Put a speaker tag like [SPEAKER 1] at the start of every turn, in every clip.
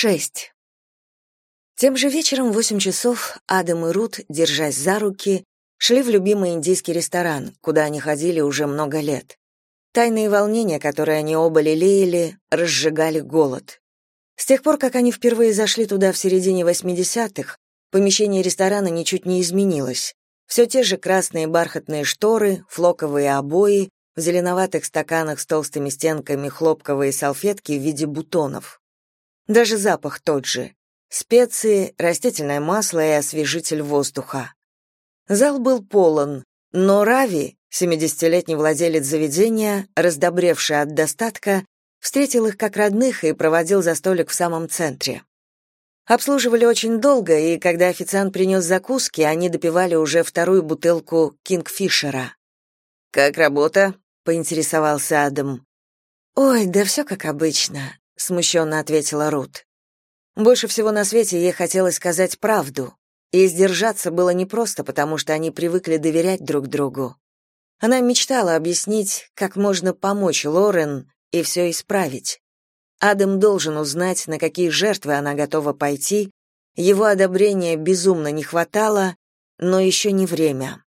[SPEAKER 1] 6. Тем же вечером в восемь часов Адам и Рут, держась за руки, шли в любимый индийский ресторан, куда они ходили уже много лет. Тайные волнения, которые они оба лелеяли, разжигали голод. С тех пор, как они впервые зашли туда в середине 80-х, помещение ресторана ничуть не изменилось. Все те же красные бархатные шторы, флоковые обои, в зеленоватых стаканах с толстыми стенками хлопковые салфетки в виде бутонов. Даже запах тот же. Специи, растительное масло и освежитель воздуха. Зал был полон, но Рави, 70-летний владелец заведения, раздобревший от достатка, встретил их как родных и проводил за столик в самом центре. Обслуживали очень долго, и когда официант принес закуски, они допивали уже вторую бутылку Кингфишера. «Как работа?» — поинтересовался Адам. «Ой, да все как обычно», — смущенно ответила Рут. Больше всего на свете ей хотелось сказать правду, и сдержаться было непросто, потому что они привыкли доверять друг другу. Она мечтала объяснить, как можно помочь Лорен и все исправить. Адам должен узнать, на какие жертвы она готова пойти. Его одобрения безумно не хватало, но еще не время.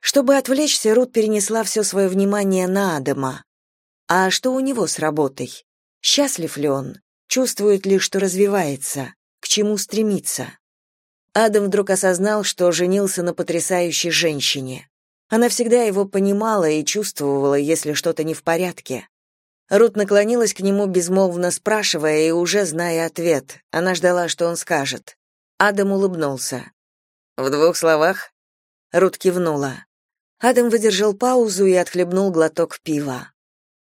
[SPEAKER 1] Чтобы отвлечься, Рут перенесла все свое внимание на Адама. А что у него с работой? Счастлив ли он? Чувствует ли, что развивается? К чему стремится? Адам вдруг осознал, что женился на потрясающей женщине. Она всегда его понимала и чувствовала, если что-то не в порядке. Рут наклонилась к нему, безмолвно спрашивая и уже зная ответ. Она ждала, что он скажет. Адам улыбнулся. «В двух словах?» Рут кивнула. Адам выдержал паузу и отхлебнул глоток пива.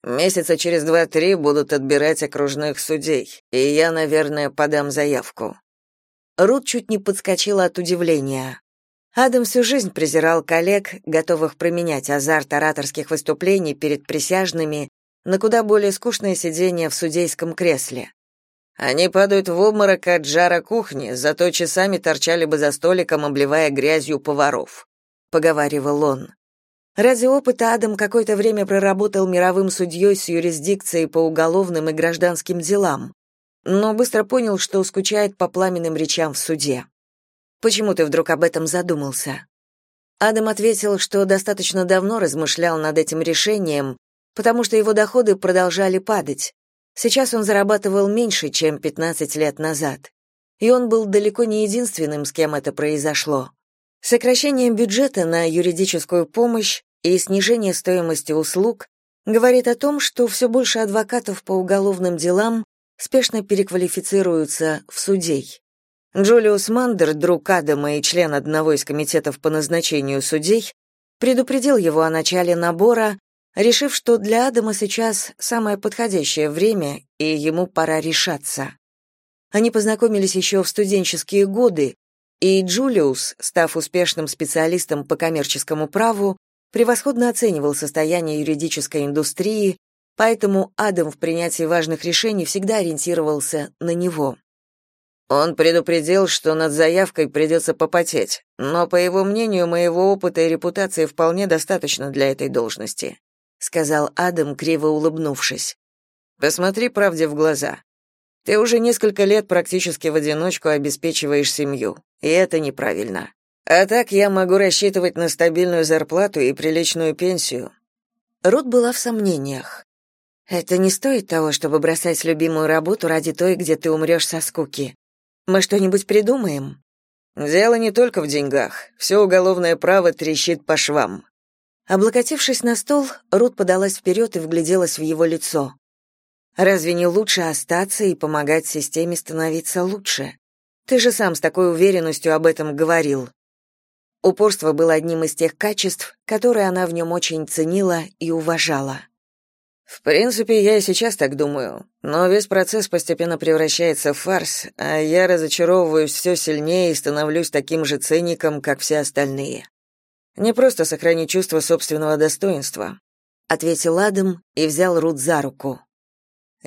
[SPEAKER 1] «Месяца через два-три будут отбирать окружных судей, и я, наверное, подам заявку». Рут чуть не подскочила от удивления. Адам всю жизнь презирал коллег, готовых променять азарт ораторских выступлений перед присяжными на куда более скучное сидение в судейском кресле. Они падают в обморок от жара кухни, зато часами торчали бы за столиком, обливая грязью поваров, поговаривал он. Ради опыта Адам какое-то время проработал мировым судьей с юрисдикцией по уголовным и гражданским делам, но быстро понял, что скучает по пламенным речам в суде. Почему ты вдруг об этом задумался? Адам ответил, что достаточно давно размышлял над этим решением потому что его доходы продолжали падать. Сейчас он зарабатывал меньше, чем 15 лет назад. И он был далеко не единственным, с кем это произошло. Сокращение бюджета на юридическую помощь и снижение стоимости услуг говорит о том, что все больше адвокатов по уголовным делам спешно переквалифицируются в судей. Джулиус Мандер, друг Адама и член одного из комитетов по назначению судей, предупредил его о начале набора решив, что для Адама сейчас самое подходящее время, и ему пора решаться. Они познакомились еще в студенческие годы, и Джулиус, став успешным специалистом по коммерческому праву, превосходно оценивал состояние юридической индустрии, поэтому Адам в принятии важных решений всегда ориентировался на него. Он предупредил, что над заявкой придется попотеть, но, по его мнению, моего опыта и репутации вполне достаточно для этой должности сказал Адам, криво улыбнувшись. Посмотри правде в глаза. Ты уже несколько лет практически в одиночку обеспечиваешь семью, и это неправильно. А так я могу рассчитывать на стабильную зарплату и приличную пенсию. Рут была в сомнениях. Это не стоит того, чтобы бросать любимую работу ради той, где ты умрешь со скуки. Мы что-нибудь придумаем? Дело не только в деньгах. Все уголовное право трещит по швам. Облокотившись на стол, Рут подалась вперед и вгляделась в его лицо. Разве не лучше остаться и помогать системе становиться лучше? Ты же сам с такой уверенностью об этом говорил. Упорство было одним из тех качеств, которые она в нем очень ценила и уважала. В принципе, я и сейчас так думаю, но весь процесс постепенно превращается в фарс, а я разочаровываюсь все сильнее и становлюсь таким же циником, как все остальные. Не просто сохранить чувство собственного достоинства, ответил Адам и взял Рут за руку.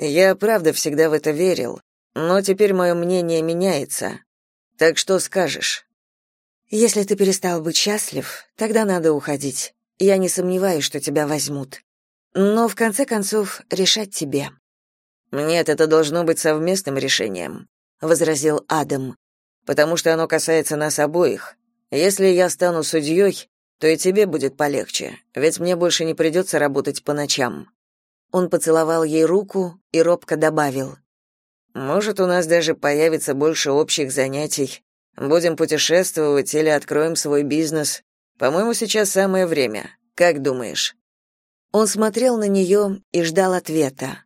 [SPEAKER 1] Я правда всегда в это верил, но теперь мое мнение меняется. Так что скажешь? Если ты перестал быть счастлив, тогда надо уходить. Я не сомневаюсь, что тебя возьмут. Но в конце концов решать тебе. Нет, это должно быть совместным решением, возразил Адам. Потому что оно касается нас обоих. Если я стану судьей, то и тебе будет полегче, ведь мне больше не придется работать по ночам. Он поцеловал ей руку и робко добавил: Может, у нас даже появится больше общих занятий. Будем путешествовать или откроем свой бизнес. По-моему, сейчас самое время. Как думаешь? Он смотрел на нее и ждал ответа.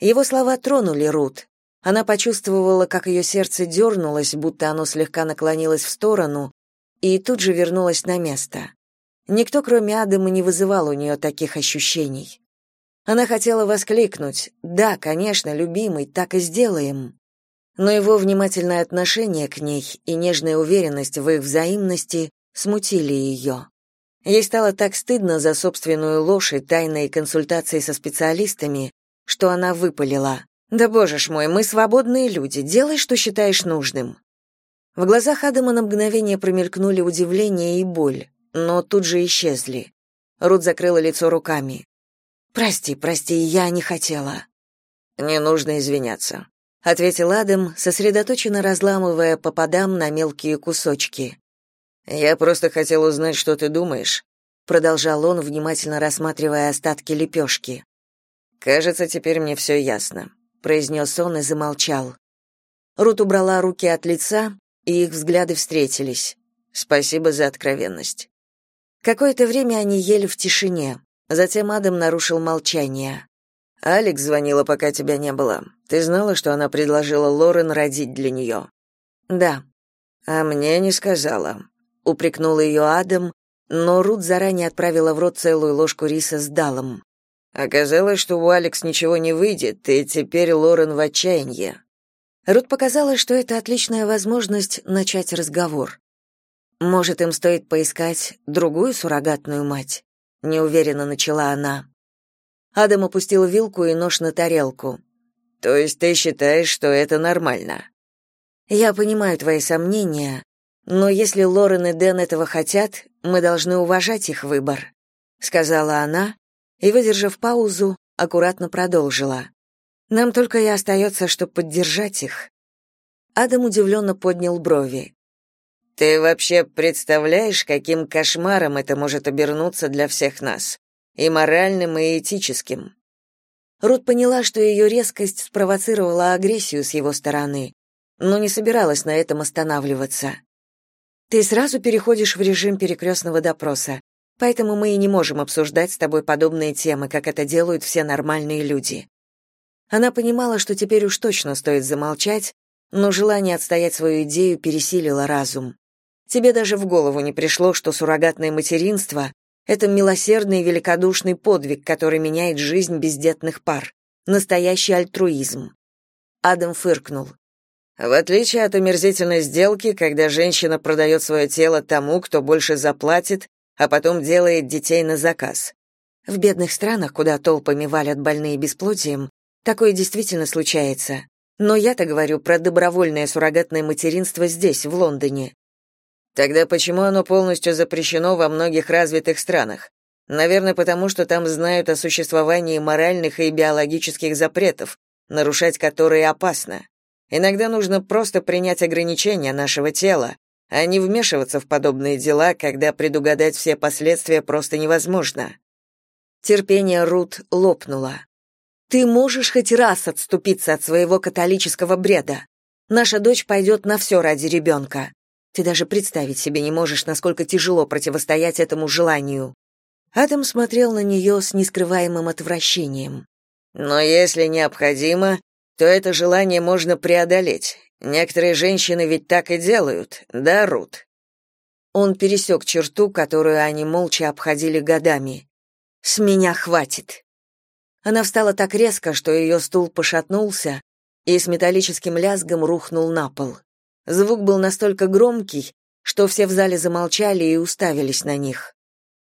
[SPEAKER 1] Его слова тронули Рут. Она почувствовала, как ее сердце дернулось, будто оно слегка наклонилось в сторону, и тут же вернулось на место. Никто, кроме Адама, не вызывал у нее таких ощущений. Она хотела воскликнуть «Да, конечно, любимый, так и сделаем». Но его внимательное отношение к ней и нежная уверенность в их взаимности смутили ее. Ей стало так стыдно за собственную ложь и тайные консультации со специалистами, что она выпалила. «Да боже ж мой, мы свободные люди, делай, что считаешь нужным». В глазах Адама на мгновение промелькнули удивление и боль, но тут же исчезли. Рут закрыла лицо руками. «Прости, прости, я не хотела». «Не нужно извиняться», — ответил Адам, сосредоточенно разламывая попадам на мелкие кусочки. «Я просто хотел узнать, что ты думаешь», — продолжал он, внимательно рассматривая остатки лепешки. «Кажется, теперь мне все ясно», — произнес он и замолчал. Рут убрала руки от лица, и их взгляды встретились. «Спасибо за откровенность». Какое-то время они ели в тишине. Затем Адам нарушил молчание. «Алекс звонила, пока тебя не было. Ты знала, что она предложила Лорен родить для нее?» «Да». «А мне не сказала», — упрекнул ее Адам, но Рут заранее отправила в рот целую ложку риса с далом. Оказалось, что у Алекс ничего не выйдет, и теперь Лорен в отчаянии. Рут показала, что это отличная возможность начать разговор. Может, им стоит поискать другую суррогатную мать? Неуверенно начала она. Адам опустил вилку и нож на тарелку. То есть ты считаешь, что это нормально? Я понимаю твои сомнения, но если Лорен и Дэн этого хотят, мы должны уважать их выбор, сказала она и, выдержав паузу, аккуратно продолжила. Нам только и остается, что поддержать их. Адам удивленно поднял брови. Ты вообще представляешь, каким кошмаром это может обернуться для всех нас? И моральным, и этическим. Рут поняла, что ее резкость спровоцировала агрессию с его стороны, но не собиралась на этом останавливаться. Ты сразу переходишь в режим перекрестного допроса, поэтому мы и не можем обсуждать с тобой подобные темы, как это делают все нормальные люди. Она понимала, что теперь уж точно стоит замолчать, но желание отстоять свою идею пересилило разум. Тебе даже в голову не пришло, что суррогатное материнство — это милосердный и великодушный подвиг, который меняет жизнь бездетных пар. Настоящий альтруизм. Адам фыркнул. В отличие от омерзительной сделки, когда женщина продает свое тело тому, кто больше заплатит, а потом делает детей на заказ. В бедных странах, куда толпами валят больные бесплодием, такое действительно случается. Но я-то говорю про добровольное суррогатное материнство здесь, в Лондоне. Тогда почему оно полностью запрещено во многих развитых странах? Наверное, потому что там знают о существовании моральных и биологических запретов, нарушать которые опасно. Иногда нужно просто принять ограничения нашего тела, а не вмешиваться в подобные дела, когда предугадать все последствия просто невозможно. Терпение Рут лопнуло. Ты можешь хоть раз отступиться от своего католического бреда. Наша дочь пойдет на все ради ребенка. Ты даже представить себе не можешь, насколько тяжело противостоять этому желанию. Адам смотрел на нее с нескрываемым отвращением. Но если необходимо, то это желание можно преодолеть. Некоторые женщины ведь так и делают, да, Рут? Он пересек черту, которую они молча обходили годами. С меня хватит. Она встала так резко, что ее стул пошатнулся и с металлическим лязгом рухнул на пол. Звук был настолько громкий, что все в зале замолчали и уставились на них.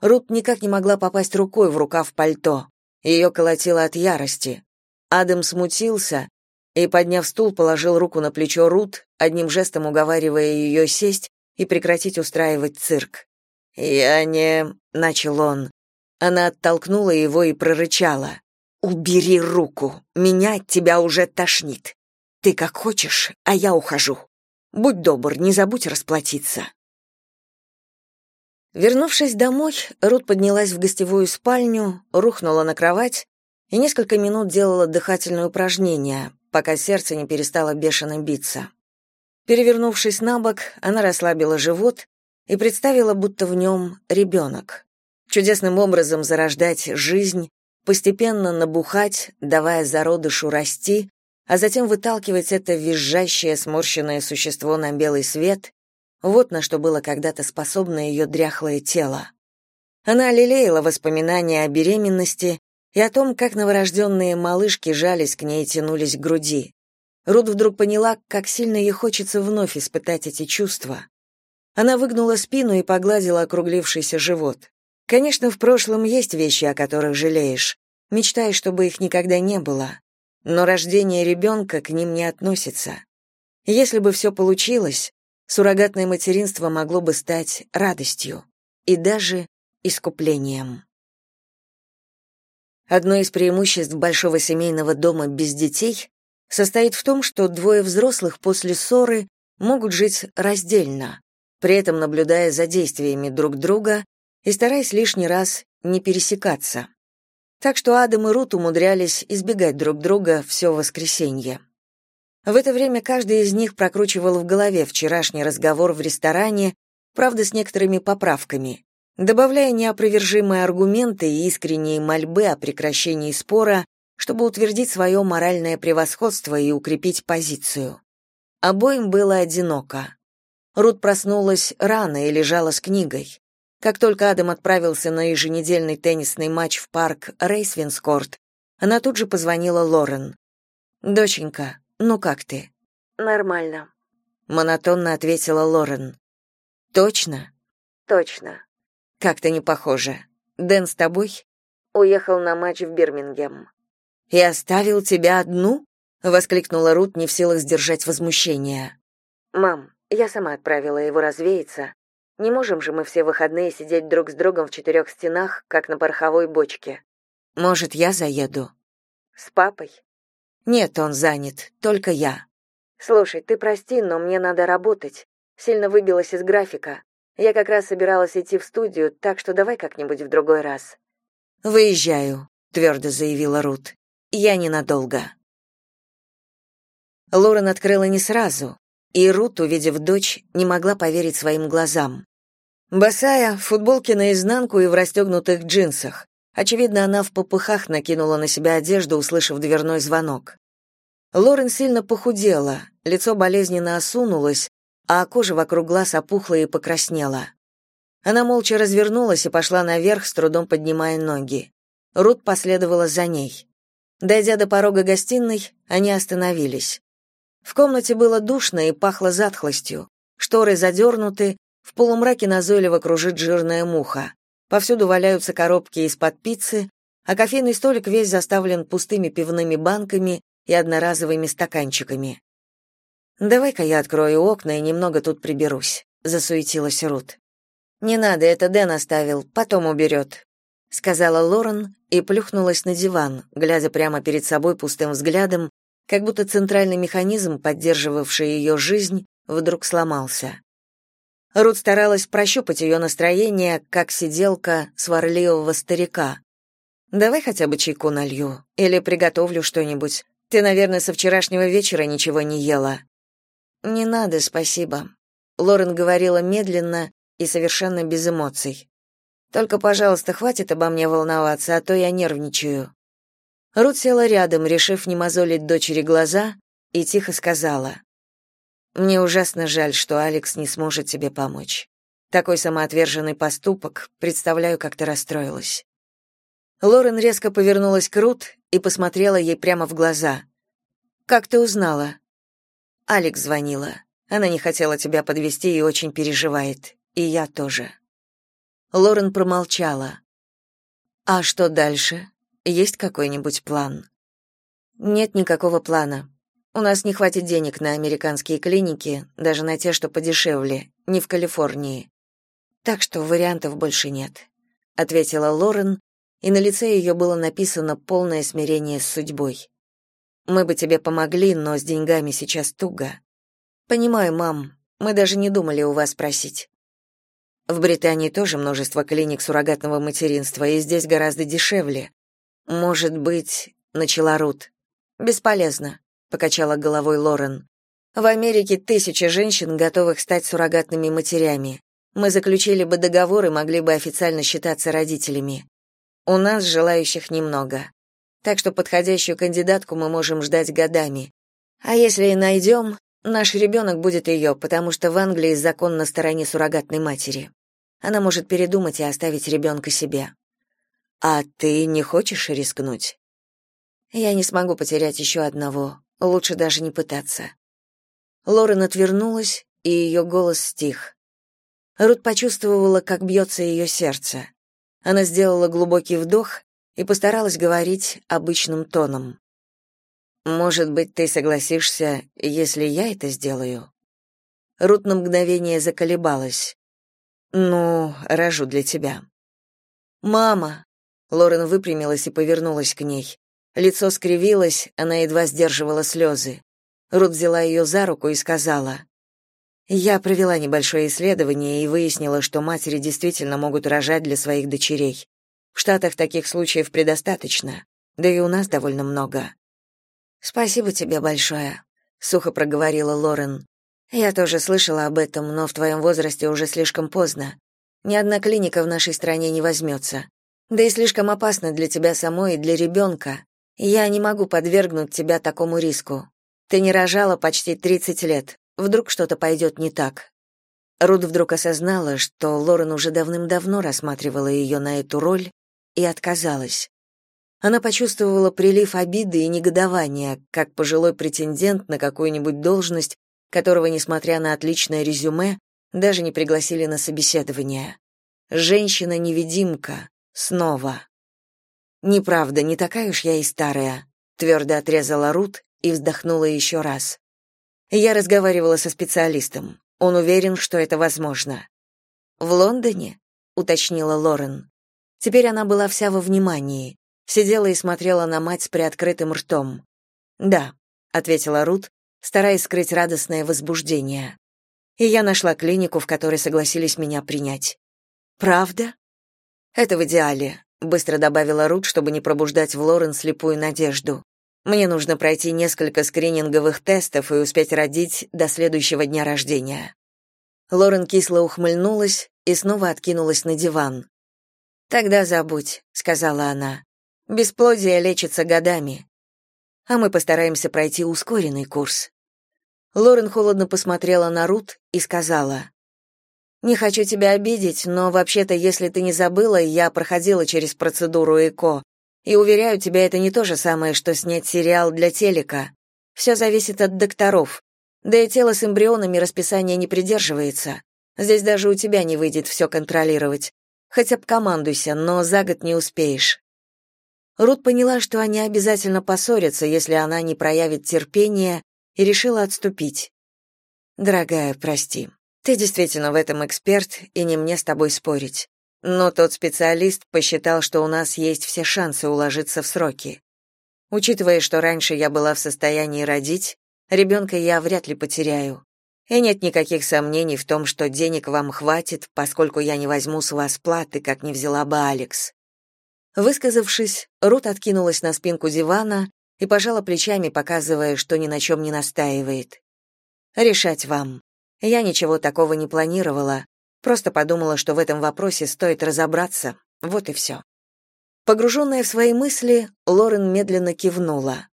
[SPEAKER 1] Рут никак не могла попасть рукой в рукав пальто. Ее колотило от ярости. Адам смутился и, подняв стул, положил руку на плечо Рут, одним жестом уговаривая ее сесть и прекратить устраивать цирк. «Я не...» — начал он. Она оттолкнула его и прорычала. Убери руку, меня от тебя уже тошнит. Ты как хочешь, а я ухожу. Будь добр, не забудь расплатиться. Вернувшись домой, Рут поднялась в гостевую спальню, рухнула на кровать и несколько минут делала дыхательные упражнения, пока сердце не перестало бешено биться. Перевернувшись на бок, она расслабила живот и представила, будто в нем ребенок. Чудесным образом зарождать жизнь, постепенно набухать, давая зародышу расти, а затем выталкивать это визжащее сморщенное существо на белый свет, вот на что было когда-то способно ее дряхлое тело. Она лелеяла воспоминания о беременности и о том, как новорожденные малышки жались к ней и тянулись к груди. Рут вдруг поняла, как сильно ей хочется вновь испытать эти чувства. Она выгнула спину и погладила округлившийся живот. Конечно, в прошлом есть вещи, о которых жалеешь, мечтаешь, чтобы их никогда не было, но рождение ребенка к ним не относится. Если бы все получилось, суррогатное материнство могло бы стать радостью и даже искуплением. Одно из преимуществ большого семейного дома без детей состоит в том, что двое взрослых после ссоры могут жить раздельно, при этом наблюдая за действиями друг друга и стараясь лишний раз не пересекаться. Так что Адам и Рут умудрялись избегать друг друга все воскресенье. В это время каждый из них прокручивал в голове вчерашний разговор в ресторане, правда, с некоторыми поправками, добавляя неопровержимые аргументы и искренние мольбы о прекращении спора, чтобы утвердить свое моральное превосходство и укрепить позицию. Обоим было одиноко. Рут проснулась рано и лежала с книгой. Как только Адам отправился на еженедельный теннисный матч в парк Рейсвинскорт, она тут же позвонила Лорен. «Доченька, ну как ты?»
[SPEAKER 2] «Нормально», —
[SPEAKER 1] монотонно ответила Лорен. «Точно?»
[SPEAKER 2] «Точно».
[SPEAKER 1] «Как-то не похоже. Дэн с тобой?»
[SPEAKER 2] «Уехал на матч в Бирмингем».
[SPEAKER 1] «И оставил тебя одну?» — воскликнула Рут, не в силах сдержать возмущение.
[SPEAKER 2] «Мам, я сама отправила его развеяться. Не можем же мы все выходные сидеть друг с другом в четырех стенах, как на пороховой бочке.
[SPEAKER 1] Может, я заеду?
[SPEAKER 2] С папой?
[SPEAKER 1] Нет, он занят, только я.
[SPEAKER 2] Слушай, ты прости, но мне надо работать. Сильно выбилась из графика. Я как раз собиралась идти в студию, так что давай как-нибудь в другой раз.
[SPEAKER 1] Выезжаю, твердо заявила Рут. Я ненадолго. Лорен открыла не сразу, и Рут, увидев дочь, не могла поверить своим глазам. Босая, в футболке наизнанку и в расстегнутых джинсах. Очевидно, она в попыхах накинула на себя одежду, услышав дверной звонок. Лорен сильно похудела, лицо болезненно осунулось, а кожа вокруг глаз опухла и покраснела. Она молча развернулась и пошла наверх, с трудом поднимая ноги. Рут последовала за ней. Дойдя до порога гостиной, они остановились. В комнате было душно и пахло затхлостью. Шторы задернуты, в полумраке назойливо кружит жирная муха. Повсюду валяются коробки из-под пиццы, а кофейный столик весь заставлен пустыми пивными банками и одноразовыми стаканчиками. «Давай-ка я открою окна и немного тут приберусь», — засуетилась Рут. «Не надо, это Дэн оставил, потом уберет», — сказала Лорен и плюхнулась на диван, глядя прямо перед собой пустым взглядом, как будто центральный механизм, поддерживавший ее жизнь, вдруг сломался. Рут старалась прощупать ее настроение, как сиделка сварливого старика. «Давай хотя бы чайку налью или приготовлю что-нибудь. Ты, наверное, со вчерашнего вечера ничего не ела». «Не надо, спасибо», — Лорен говорила медленно и совершенно без эмоций. «Только, пожалуйста, хватит обо мне волноваться, а то я нервничаю». Рут села рядом, решив не мозолить дочери глаза, и тихо сказала: "Мне ужасно жаль, что Алекс не сможет тебе помочь. Такой самоотверженный поступок, представляю, как ты расстроилась". Лорен резко повернулась к Рут и посмотрела ей прямо в глаза. "Как ты узнала?" Алекс звонила. Она не хотела тебя подвести и очень переживает. И я тоже. Лорен промолчала. А что дальше? Есть какой-нибудь план? Нет никакого плана. У нас не хватит денег на американские клиники, даже на те, что подешевле, не в Калифорнии. Так что вариантов больше нет, ответила Лорен и на лице ее было написано полное смирение с судьбой. Мы бы тебе помогли, но с деньгами сейчас туго. Понимаю, мам. Мы даже не думали у вас просить. В Британии тоже множество клиник суррогатного материнства, и здесь гораздо дешевле. Может быть, начала Рут. Бесполезно, покачала головой Лорен. В Америке тысячи женщин, готовых стать суррогатными матерями. Мы заключили бы договор и могли бы официально считаться родителями. У нас желающих немного. Так что подходящую кандидатку мы можем ждать годами. А если и найдем, наш ребенок будет ее, потому что в Англии закон на стороне суррогатной матери. Она может передумать и оставить ребенка себе. А ты не хочешь рискнуть? Я не смогу потерять еще одного. Лучше даже не пытаться. Лорен отвернулась, и ее голос стих. Рут почувствовала, как бьется ее сердце. Она сделала глубокий вдох и постаралась говорить обычным тоном. Может быть, ты согласишься, если я это сделаю? Рут на мгновение заколебалась. Ну, рожу для тебя. Мама. Лорен выпрямилась и повернулась к ней. Лицо скривилось, она едва сдерживала слезы. Рут взяла ее за руку и сказала: "Я провела небольшое исследование и выяснила, что матери действительно могут рожать для своих дочерей. В Штатах таких случаев предостаточно, да и у нас довольно много. Спасибо тебе большое, сухо проговорила Лорен. Я тоже слышала об этом, но в твоем возрасте уже слишком поздно. Ни одна клиника в нашей стране не возьмется. Да и слишком опасно для тебя самой и для ребенка. Я не могу подвергнуть тебя такому риску. Ты не рожала почти 30 лет. Вдруг что-то пойдет не так. Руд вдруг осознала, что Лорен уже давным-давно рассматривала ее на эту роль и отказалась. Она почувствовала прилив обиды и негодования, как пожилой претендент на какую-нибудь должность, которого, несмотря на отличное резюме, даже не пригласили на собеседование. Женщина-невидимка. Снова. «Неправда, не такая уж я и старая», — твердо отрезала Рут и вздохнула еще раз. Я разговаривала со специалистом. Он уверен, что это возможно. «В Лондоне?» — уточнила Лорен. Теперь она была вся во внимании, сидела и смотрела на мать с приоткрытым ртом. "Да", ответила Рут, стараясь скрыть радостное возбуждение. И я нашла клинику, в которой согласились меня принять. Правда? Это в идеале, быстро добавила Рут, чтобы не пробуждать в Лорен слепую надежду. Мне нужно пройти несколько скрининговых тестов и успеть родить до следующего дня рождения. Лорен кисло ухмыльнулась и снова откинулась на диван. Тогда забудь, сказала она. Бесплодие лечится годами. А мы постараемся пройти ускоренный курс. Лорен холодно посмотрела на Рут и сказала: Не хочу тебя обидеть, но вообще-то, если ты не забыла, я проходила через процедуру ЭКО. И уверяю тебя, это не то же самое, что снять сериал для телека. Все зависит от докторов. Да и тело с эмбрионами расписания не придерживается. Здесь даже у тебя не выйдет все контролировать. Хоть обкомандуйся, но за год не успеешь. Рут поняла, что они обязательно поссорятся, если она не проявит терпения, и решила отступить. Дорогая, прости. Ты действительно в этом эксперт, и не мне с тобой спорить. Но тот специалист посчитал, что у нас есть все шансы уложиться в сроки. Учитывая, что раньше я была в состоянии родить, ребенка я вряд ли потеряю. И нет никаких сомнений в том, что денег вам хватит, поскольку я не возьму с вас платы, как не взяла бы Алекс. Высказавшись, Рут откинулась на спинку дивана и пожала плечами, показывая, что ни на чем не настаивает. Решать вам. Я ничего такого не планировала, просто подумала, что в этом вопросе стоит разобраться. Вот и все. Погруженная в свои мысли, Лорен медленно кивнула.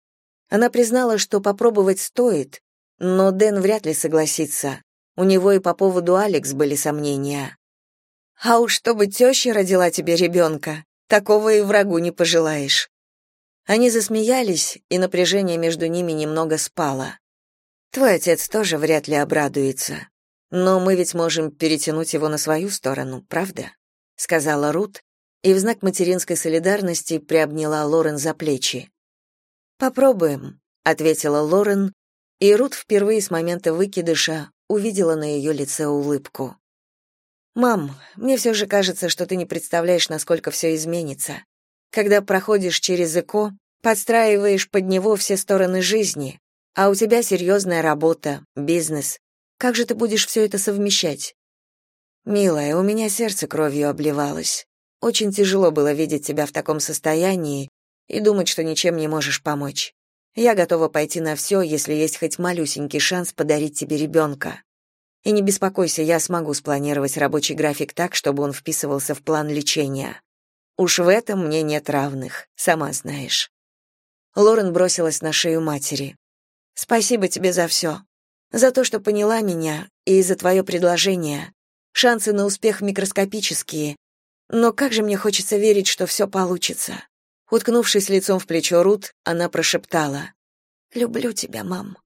[SPEAKER 1] Она признала, что попробовать стоит, но Дэн вряд ли согласится. У него и по поводу Алекс были сомнения. А уж чтобы теща родила тебе ребенка, такого и врагу не пожелаешь. Они засмеялись, и напряжение между ними немного спало. Твой отец тоже вряд ли обрадуется. Но мы ведь можем перетянуть его на свою сторону, правда? сказала Рут, и в знак материнской солидарности приобняла Лорен за плечи. Попробуем, ответила Лорен, и Рут впервые с момента выкидыша увидела на ее лице улыбку. «Мам, мне все же кажется, что ты не представляешь, насколько все изменится. когда проходишь через ЭКО, подстраиваешь под него все стороны жизни, а у тебя серьезная работа, бизнес. Как же ты будешь все это совмещать? Милая, у меня сердце кровью обливалось. Очень тяжело было видеть тебя в таком состоянии и думать, что ничем не можешь помочь. Я готова пойти на все, если есть хоть малюсенький шанс подарить тебе ребенка. И не беспокойся, я смогу спланировать рабочий график так, чтобы он вписывался в план лечения. Уж в этом мне нет равных, сама знаешь. Лорен бросилась на шею матери. Спасибо тебе за все. За то, что поняла меня, и за твое предложение. Шансы на успех микроскопические. Но как же мне хочется верить, что все получится. Уткнувшись лицом в плечо Рут, она прошептала: "Люблю тебя, мам".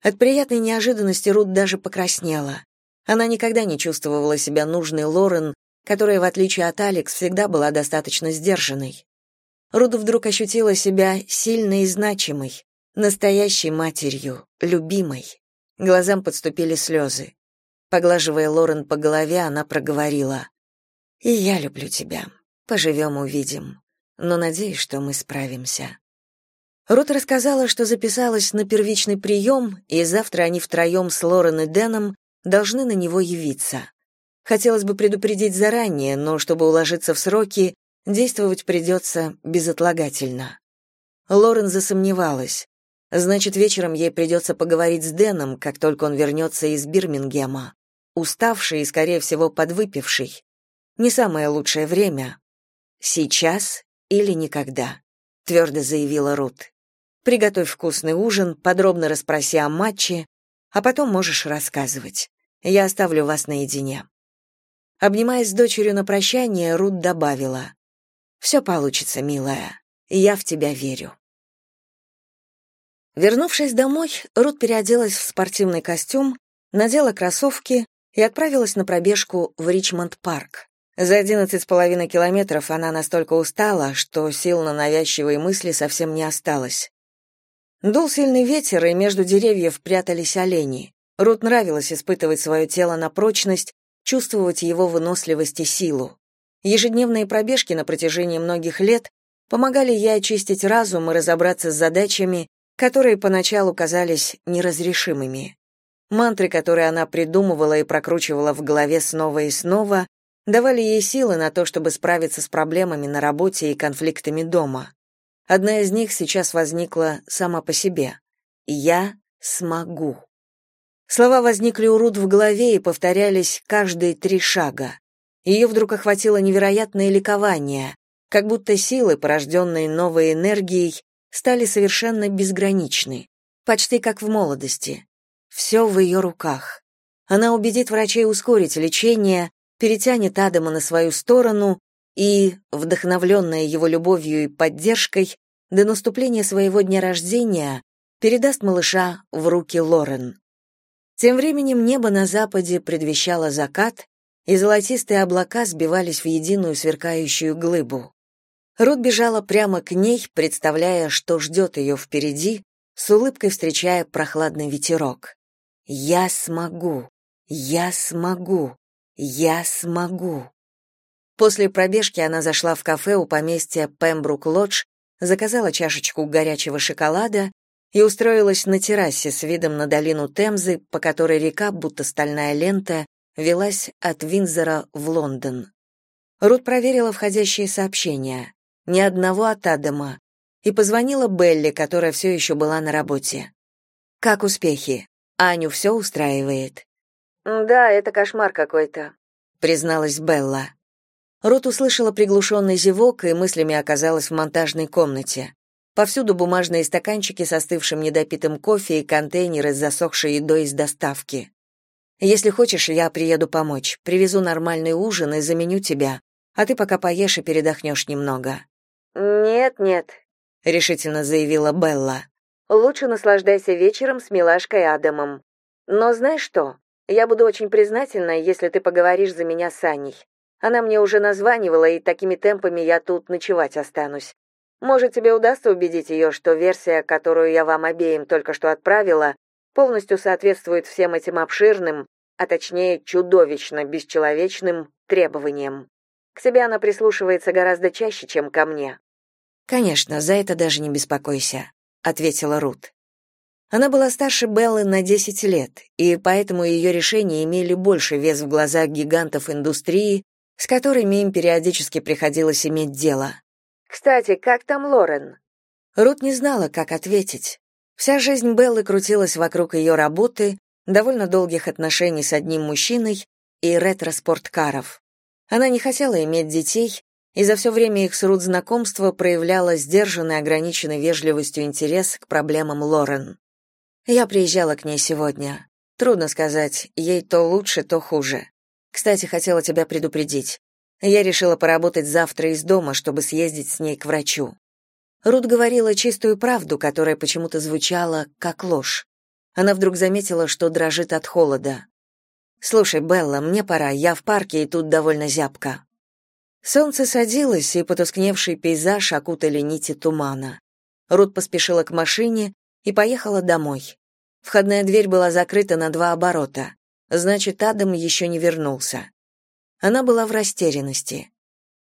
[SPEAKER 1] От приятной неожиданности Рут даже покраснела. Она никогда не чувствовала себя нужной Лорен, которая, в отличие от Алекс, всегда была достаточно сдержанной. Рут вдруг ощутила себя сильной и значимой, настоящей матерью, любимой. Глазам подступили слезы. Поглаживая Лорен по голове, она проговорила: "И я люблю тебя. Поживем, увидим. Но надеюсь, что мы справимся". Рут рассказала, что записалась на первичный прием, и завтра они втроем с Лорен и Дэном должны на него явиться. Хотелось бы предупредить заранее, но чтобы уложиться в сроки, действовать придется безотлагательно. Лорен засомневалась. Значит, вечером ей придется поговорить с Дэном, как только он вернется из Бирмингема уставший и, скорее всего, подвыпивший. Не самое лучшее время. Сейчас или никогда, твердо заявила Рут. Приготовь вкусный ужин, подробно расспроси о матче, а потом можешь рассказывать. Я оставлю вас наедине. Обнимаясь с дочерью на прощание, Рут добавила: «Все получится, милая. Я в тебя верю. Вернувшись домой, Рут переоделась в спортивный костюм, надела кроссовки и отправилась на пробежку в Ричмонд-парк. За одиннадцать с половиной километров она настолько устала, что сил на навязчивые мысли совсем не осталось. Дул сильный ветер, и между деревьев прятались олени. Рут нравилось испытывать свое тело на прочность, чувствовать его выносливость и силу. Ежедневные пробежки на протяжении многих лет помогали ей очистить разум и разобраться с задачами, которые поначалу казались неразрешимыми. Мантры, которые она придумывала и прокручивала в голове снова и снова, давали ей силы на то, чтобы справиться с проблемами на работе и конфликтами дома. Одна из них сейчас возникла сама по себе. «Я смогу». Слова возникли у Рут в голове и повторялись каждые три шага. Ее вдруг охватило невероятное ликование, как будто силы, порожденные новой энергией, стали совершенно безграничны, почти как в молодости. Все в ее руках. Она убедит врачей ускорить лечение, перетянет Адама на свою сторону и, вдохновленная его любовью и поддержкой, до наступления своего дня рождения передаст малыша в руки Лорен. Тем временем небо на западе предвещало закат, и золотистые облака сбивались в единую сверкающую глыбу. Рут бежала прямо к ней, представляя, что ждет ее впереди, с улыбкой встречая прохладный ветерок. Я смогу. Я смогу. Я смогу. После пробежки она зашла в кафе у поместья Пембрук-Лодж, заказала чашечку горячего шоколада и устроилась на террасе с видом на долину Темзы, по которой река, будто стальная лента, велась от Винзора в Лондон. Рут проверила входящие сообщения. Ни одного от Адама. И позвонила Белли, которая все еще была на работе. «Как успехи?» Аню все устраивает.
[SPEAKER 2] Да, это кошмар какой-то,
[SPEAKER 1] призналась Белла. Рут услышала приглушенный зевок и мыслями оказалась в монтажной комнате. Повсюду бумажные стаканчики с остывшим недопитым кофе и контейнеры с засохшей едой из доставки. Если хочешь, я приеду помочь. Привезу нормальный ужин и заменю тебя, а ты пока поешь и передохнешь немного.
[SPEAKER 2] Нет, нет,
[SPEAKER 1] решительно заявила Белла.
[SPEAKER 2] Лучше наслаждайся вечером с милашкой Адамом. Но знаешь что? Я буду очень признательна, если ты поговоришь за меня с Аней. Она мне уже названивала, и такими темпами я тут ночевать останусь. Может, тебе удастся убедить ее, что версия, которую я вам обеим только что отправила, полностью соответствует всем этим обширным, а точнее чудовищно бесчеловечным требованиям. К себе она прислушивается гораздо чаще, чем ко мне.
[SPEAKER 1] Конечно, за это даже не беспокойся, ответила Рут. Она была старше Беллы на 10 лет, и поэтому ее решения имели больше вес в глазах гигантов индустрии, с которыми им периодически приходилось иметь дело.
[SPEAKER 2] «Кстати, как там Лорен?»
[SPEAKER 1] Рут не знала, как ответить. Вся жизнь Беллы крутилась вокруг ее работы, довольно долгих отношений с одним мужчиной и ретро-спорткаров. Она не хотела иметь детей, и за все время их с Рут знакомства проявляла сдержанный, ограниченный вежливостью интерес к проблемам Лорен. Я приезжала к ней сегодня. Трудно сказать, ей то лучше, то хуже. Кстати, хотела тебя предупредить. Я решила поработать завтра из дома, чтобы съездить с ней к врачу. Рут говорила чистую правду, которая почему-то звучала как ложь. Она вдруг заметила, что дрожит от холода. «Слушай, Белла, мне пора, я в парке, и тут довольно зябко». Солнце садилось, и потускневший пейзаж окутали нити тумана. Рут поспешила к машине и поехала домой. Входная дверь была закрыта на два оборота. Значит, Адам еще не вернулся. Она была в растерянности.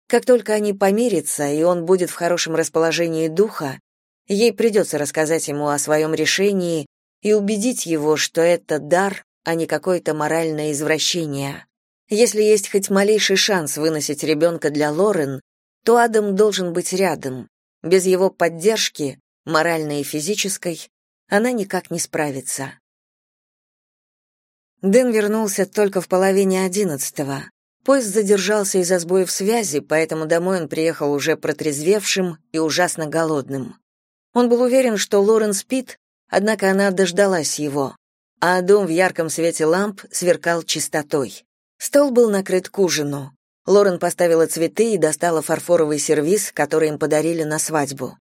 [SPEAKER 1] Как только они помирятся, и он будет в хорошем расположении духа, ей придется рассказать ему о своем решении и убедить его, что это дар, а не какое-то моральное извращение. Если есть хоть малейший шанс выносить ребенка для Лорен, то Адам должен быть рядом. Без его поддержки, моральной и физической, она никак не справится. Дэн вернулся только в половине одиннадцатого. Поезд задержался из-за сбоев связи, поэтому домой он приехал уже протрезвевшим и ужасно голодным. Он был уверен, что Лорен спит, однако она дождалась его, а дом в ярком свете ламп сверкал чистотой. Стол был накрыт к ужину. Лорен поставила цветы и достала фарфоровый сервиз, который им подарили на свадьбу.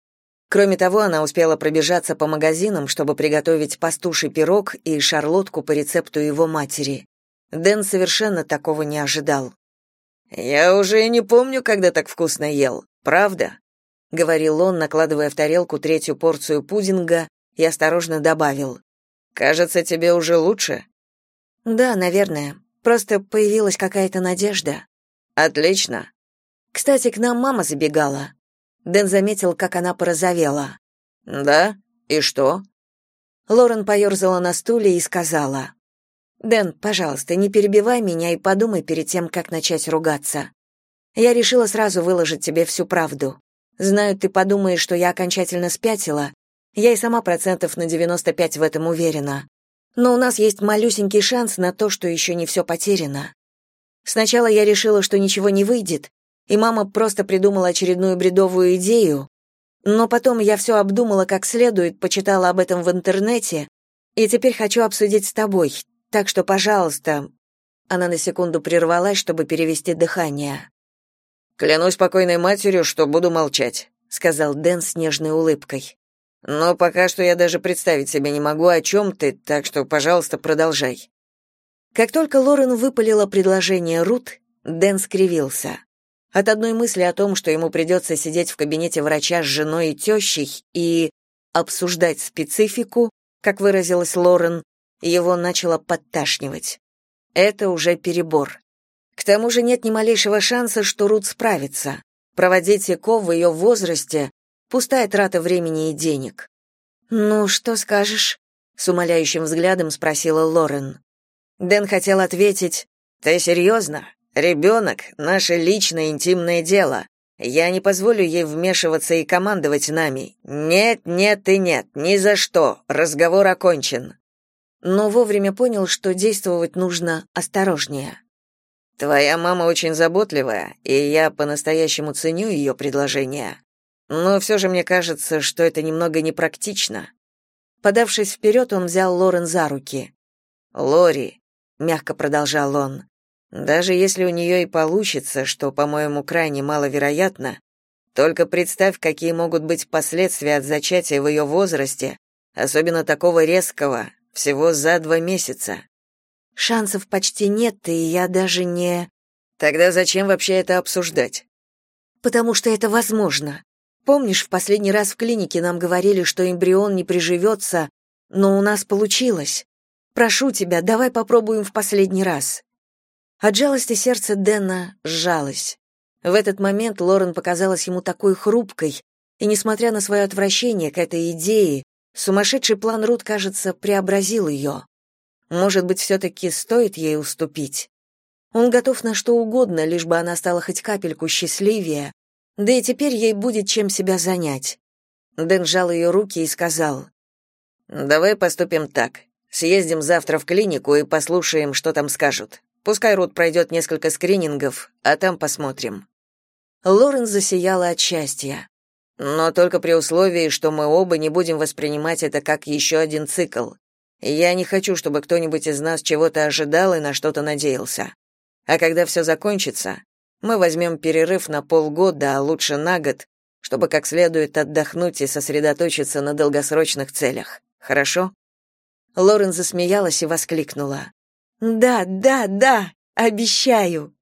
[SPEAKER 1] Кроме того, она успела пробежаться по магазинам, чтобы приготовить пастуший пирог и шарлотку по рецепту его матери. Дэн совершенно такого не ожидал. «Я уже и не помню, когда так вкусно ел, правда?» — говорил он, накладывая в тарелку третью порцию пудинга и осторожно добавил. «Кажется, тебе уже лучше?» «Да, наверное. Просто появилась какая-то надежда». «Отлично. Кстати, к нам мама забегала. Дэн заметил, как она порозовела. «Да? И что?» Лорен поерзала на стуле и сказала. «Дэн, пожалуйста, не перебивай меня и подумай перед тем, как начать ругаться. Я решила сразу выложить тебе всю правду. Знаю, ты подумаешь, что я окончательно спятила. Я и сама процентов на 95 в этом уверена. Но у нас есть малюсенький шанс на то, что еще не все потеряно. Сначала я решила, что ничего не выйдет, и мама просто придумала очередную бредовую идею. Но потом я все обдумала как следует, почитала об этом в интернете, и теперь хочу обсудить с тобой. Так что, пожалуйста...» Она на секунду прервалась, чтобы перевести дыхание. «Клянусь покойной матерью, что буду молчать», — сказал Дэн с нежной улыбкой. «Но пока что я даже представить себе не могу, о чем ты, так что, пожалуйста, продолжай». Как только Лорен выпалила предложение Рут, Дэн скривился. От одной мысли о том, что ему придется сидеть в кабинете врача с женой и тещей и обсуждать специфику, как выразилась Лорен, его начало подташнивать. Это уже перебор. К тому же нет ни малейшего шанса, что Рут справится. Проводить ЭКО в ее возрасте — пустая трата времени и денег. «Ну, что скажешь?» — с умоляющим взглядом спросила Лорен. Дэн хотел ответить, «Ты серьезно? Ребенок — наше личное интимное дело. Я не позволю ей вмешиваться и командовать нами. Нет, нет и нет, ни за что. Разговор окончен. Но вовремя понял, что действовать нужно осторожнее. Твоя мама очень заботливая, и я по-настоящему ценю ее предложение. Но все же мне кажется, что это немного непрактично. Подавшись вперед, он взял Лорен за руки. «Лори», — мягко продолжал он, даже если у нее и получится, что, по-моему, крайне маловероятно, только представь, какие могут быть последствия от зачатия в ее возрасте, особенно такого резкого, всего за два месяца. Шансов почти нет, и я даже не... Тогда зачем вообще это обсуждать? Потому что это возможно. Помнишь, в последний раз в клинике нам говорили, что эмбрион не приживется, но у нас получилось. Прошу тебя, давай попробуем в последний раз. От жалости сердце Дэна сжалось. В этот момент Лорен показалась ему такой хрупкой, И несмотря на свое отвращение к этой идее, сумасшедший план Рут, кажется, преобразил ее. Может быть, все-таки стоит ей уступить? Он готов на что угодно, лишь бы она стала хоть капельку счастливее, да и теперь ей будет чем себя занять. Дэн сжал ее руки и сказал, «Давай поступим так. Съездим завтра в клинику и послушаем, что там скажут. Пускай Рут пройдет несколько скринингов, а там посмотрим». Лорен засияла от счастья. «Но только при условии, что мы оба не будем воспринимать это как еще один цикл. Я не хочу, чтобы кто-нибудь из нас чего-то ожидал и на что-то надеялся. А когда все закончится, мы возьмем перерыв на полгода, а лучше на год, чтобы как следует отдохнуть и сосредоточиться на долгосрочных целях. Хорошо? Лорен засмеялась и воскликнула: "Да, да, да, обещаю".